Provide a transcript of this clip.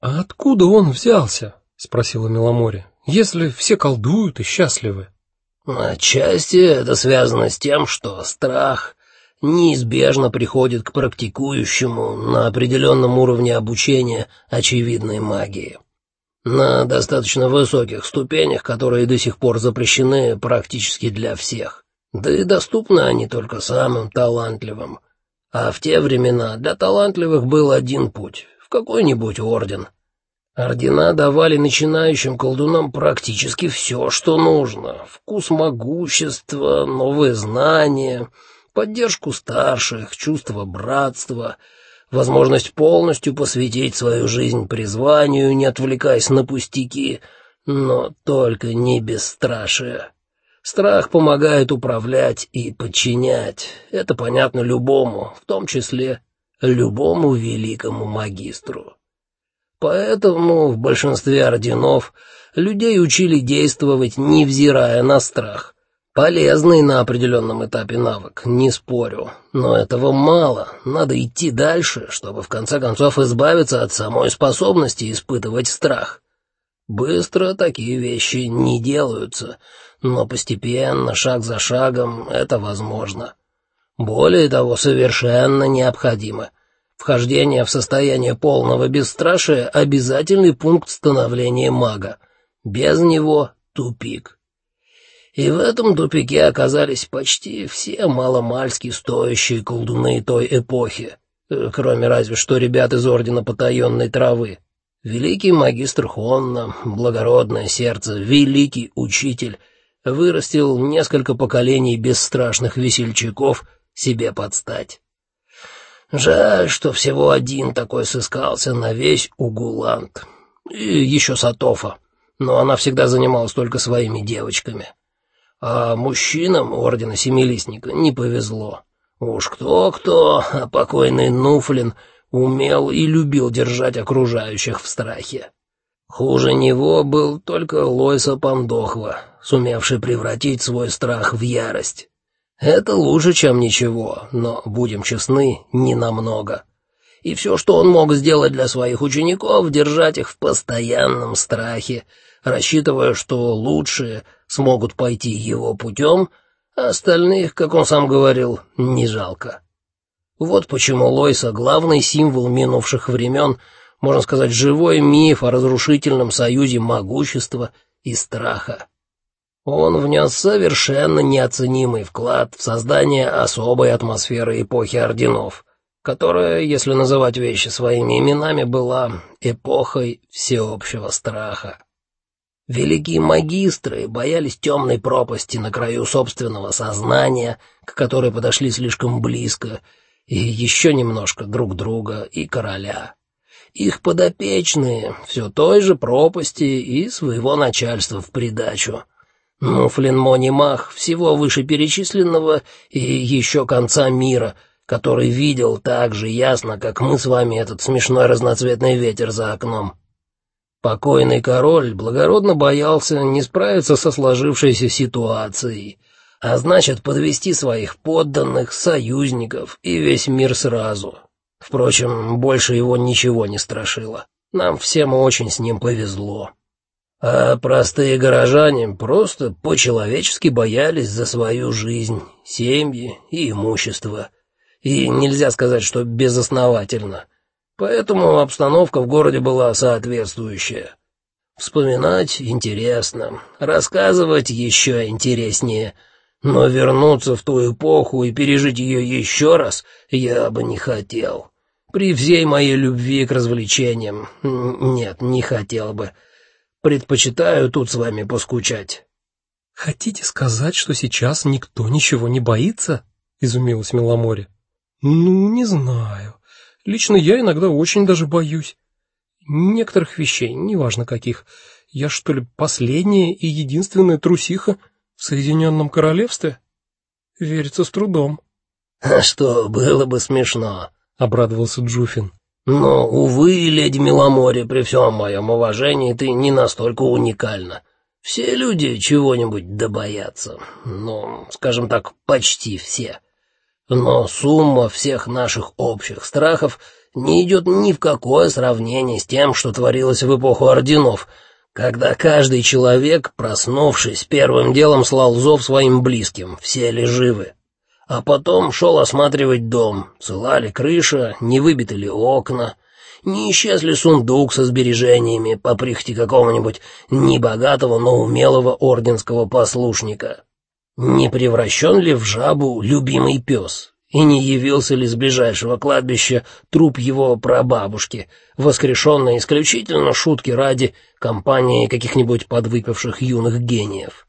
А откуда он взялся? спросила Миломоре. Если все колдуют и счастливы. Отчасти это связано с тем, что страх неизбежно приходит к практикующему на определенном уровне обучения очевидной магии. На достаточно высоких ступенях, которые до сих пор запрещены практически для всех. Да и доступны они только самым талантливым. А в те времена для талантливых был один путь — какой-нибудь орден. Ордена давали начинающим колдунам практически все, что нужно: вкус могущества, новые знания, поддержку старших, чувство братства, возможность полностью посвятить свою жизнь призванию, не отвлекаясь на пустяки, но только не бесстрашие. Страх помогает управлять и подчинять. Это понятно любому, в том числе любому великому магистру. Поэтому в большинстве орденов людей учили действовать, невзирая на страх. Полезный на определенном этапе навык, не спорю, но этого мало. Надо идти дальше, чтобы в конце концов избавиться от самой способности испытывать страх. Быстро такие вещи не делаются, но постепенно, шаг за шагом, это возможно. Более того, совершенно необходимо. Вхождение в состояние полного бесстрашия — обязательный пункт становления мага. Без него — тупик. И в этом тупике оказались почти все маломальски стоящие колдуны той эпохи, э, кроме разве что ребят из Ордена Потаенной Травы. Великий магистр Хонна, благородное сердце, великий учитель — вырастил несколько поколений бесстрашных весельчаков себе подстать. Жаль, что всего один такой сыскался на весь Угуланд. И еще Сатофа, но она всегда занималась только своими девочками. А мужчинам Ордена Семилистника не повезло. Уж кто-кто, а покойный Нуфлин умел и любил держать окружающих в страхе. Хуже него был только Лойса Пандохва, сумевший превратить свой страх в ярость. Это лучше, чем ничего, но, будем честны, не намного. И все, что он мог сделать для своих учеников, держать их в постоянном страхе, рассчитывая, что лучшие смогут пойти его путем, а остальных, как он сам говорил, не жалко. Вот почему Лойса — главный символ минувших времен, можно сказать, живой миф о разрушительном союзе могущества и страха. Он внес совершенно неоценимый вклад в создание особой атмосферы эпохи орденов, которая, если называть вещи своими именами, была эпохой всеобщего страха. Великие магистры боялись темной пропасти на краю собственного сознания, к которой подошли слишком близко, и еще немножко друг друга и короля. Их подопечные все той же пропасти и своего начальства в придачу — но Флинмони Мах всего вышеперечисленного и еще конца мира, который видел так же ясно, как мы с вами этот смешной разноцветный ветер за окном. Покойный король благородно боялся не справиться со сложившейся ситуацией, а значит подвести своих подданных, союзников и весь мир сразу. Впрочем, больше его ничего не страшило. Нам всем очень с ним повезло а простые горожане просто по-человечески боялись за свою жизнь, семьи и имущество. И нельзя сказать, что безосновательно. Поэтому обстановка в городе была соответствующая. Вспоминать интересно, рассказывать еще интереснее, но вернуться в ту эпоху и пережить ее еще раз я бы не хотел. При всей моей любви к развлечениям, нет, не хотел бы. Предпочитаю тут с вами поскучать. Хотите сказать, что сейчас никто ничего не боится? изумилась Миломоре. Ну, не знаю. Лично я иногда очень даже боюсь некоторых вещей, неважно каких. Я что ли последняя и единственная трусиха в Соединенном королевстве? Верится с трудом. А что, было бы смешно, обрадовался Джуфин. Но, увы, леди Миломоре, при всем моем уважении, ты не настолько уникальна. Все люди чего-нибудь добоятся. Ну, скажем так, почти все. Но сумма всех наших общих страхов не идет ни в какое сравнение с тем, что творилось в эпоху орденов, когда каждый человек, проснувшись, первым делом слал зов своим близким, все ли живы. А потом шел осматривать дом, цела крыша, не выбиты ли окна, не исчез ли сундук со сбережениями по прихоти какого-нибудь небогатого, но умелого орденского послушника. Не превращен ли в жабу любимый пес, и не явился ли с ближайшего кладбища труп его прабабушки, воскрешенный исключительно шутки ради компании каких-нибудь подвыпивших юных гениев.